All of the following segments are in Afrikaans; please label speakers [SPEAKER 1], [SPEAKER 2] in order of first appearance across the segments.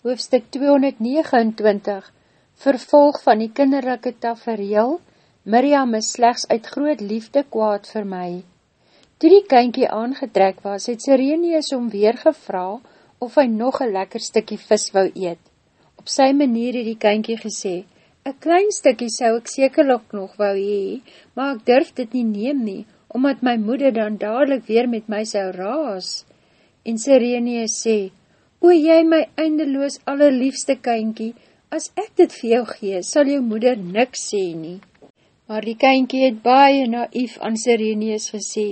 [SPEAKER 1] hoofstuk 229, vervolg van die kinderlijke tafereel, Miriam is slechts uit groot liefde kwaad vir my. Toe die kynkie aangetrek was, het Sirenius om weer gevra of hy nog een lekker stikkie vis wou eet. Op sy manier het die kynkie gesê, een klein stikkie sou ek sekerlik nog wou hee, maar ek durf dit nie neem nie, omdat my moeder dan dadelijk weer met my sou raas. En Sirenius sê, O jy my eindeloos allerliefste kynkie, as ek dit vir jou gee, sal jou moeder niks sê nie. Maar die kynkie het baie naïef aan Sirenius gesê,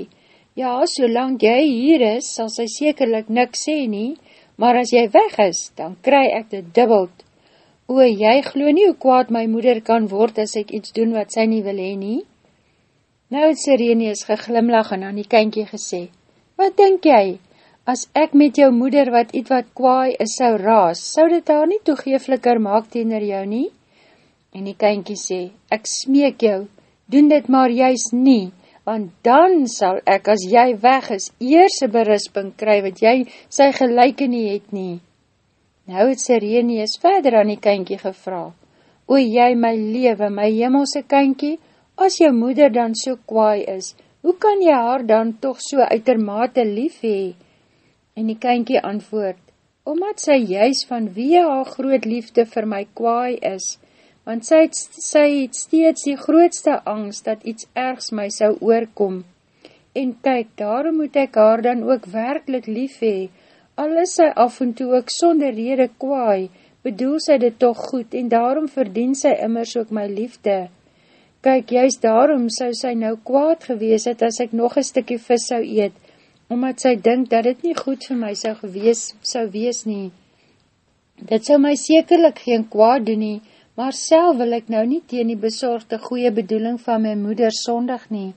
[SPEAKER 1] Ja, solang jy hier is, sal sy sekerlik niks sê nie, maar as jy weg is, dan kry ek dit dubbeld. O, jy glo nie hoe kwaad my moeder kan word as ek iets doen wat sy nie wil heen nie? Nou het Sirenius geglimlag en aan die kynkie gesê, Wat denk jy? As ek met jou moeder wat iets wat kwaai is sou raas, sou dit haar nie toegeefliker maak tener jou nie? En die kynkie sê, ek smeek jou, doen dit maar juist nie, want dan sal ek, as jy weg is, eerse berisping kry, wat jy sy gelijke nie het nie. Nou het Sireneus verder aan die kynkie gevra, O jy my lewe, my hemelse kynkie, as jou moeder dan so kwaai is, hoe kan jy haar dan toch so uitermate lief hee? En die kynkie antwoord, omdat sy juist van wie haar groot liefde vir my kwaai is, want sy het, sy het steeds die grootste angst dat iets ergs my sou oorkom. En kyk, daarom moet ek haar dan ook werkelijk lief hee, al is sy af en toe ook sonder rede kwaai, bedoel sy dit toch goed, en daarom verdien sy immers ook my liefde. Kyk, juist daarom sou sy nou kwaad gewees het, as ek nog een stikkie vis sou eet, omdat sy dink dat dit nie goed vir my sou gewees, sou wees nie. Dit sou my sekerlik geen kwaad doen nie, maar sel wil ek nou nie teen die bezorgde goeie bedoeling van my moeder sondig nie.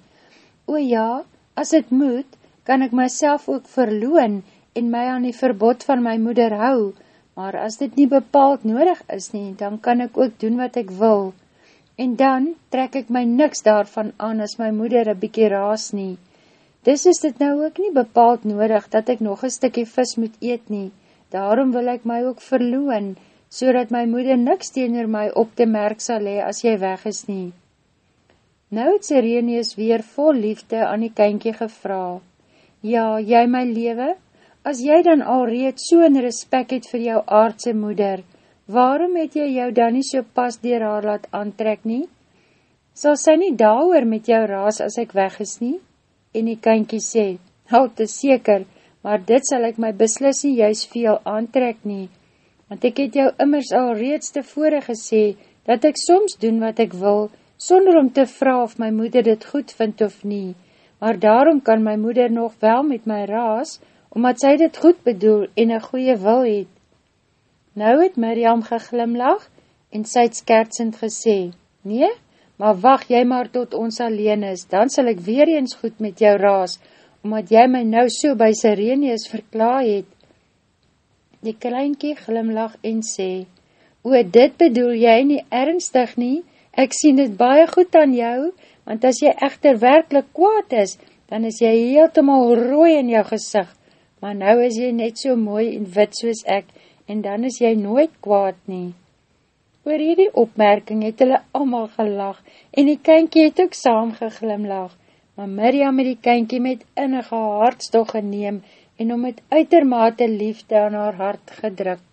[SPEAKER 1] O ja, as het moet, kan ek myself ook verloon en my aan die verbod van my moeder hou, maar as dit nie bepaald nodig is nie, dan kan ek ook doen wat ek wil. En dan trek ek my niks daarvan aan as my moeder een bykie raas nie. Dis is dit nou ook nie bepaald nodig, dat ek nog een stikkie vis moet eet nie. Daarom wil ek my ook verloon, so dat my moeder niks teenoor my op te merk sal hee as jy weg is nie. Nou het Sireneus weer vol liefde aan die kynkie gevra. Ja, jy my lewe, as jy dan al reed so in respect het vir jou aardse moeder, waarom het jy jou dan nie so pas dier haar laat aantrek nie? Sal sy nie daar met jou raas as ek weg is nie? En die kynkie sê, houd is seker, maar dit sal ek my beslis nie juist veel aantrek nie, want ek het jou immers al reeds tevore gesê, dat ek soms doen wat ek wil, sonder om te vraag of my moeder dit goed vind of nie, maar daarom kan my moeder nog wel met my raas, omdat sy dit goed bedoel en een goeie wil het. Nou het Miriam geglimlag en sy het skertsend gesê, Nee, maar wacht jy maar tot ons alleen is, dan sal ek weer eens goed met jou raas, omdat jy my nou so by Sirenius verklaar het. Die kleinkie glimlach en sê, O, dit bedoel jy nie ernstig nie, ek sien dit baie goed aan jou, want as jy echter werkelijk kwaad is, dan is jy heeltemaal rooi in jou gezicht, maar nou is jy net so mooi en wit soos ek, en dan is jy nooit kwaad nie. Oor hierdie opmerking het hulle allemaal gelag en die kynkie het ook saam geglimlag, maar Miriam het die kynkie met innige hartstog geneem en om met uitermate liefde aan haar hart gedrukt.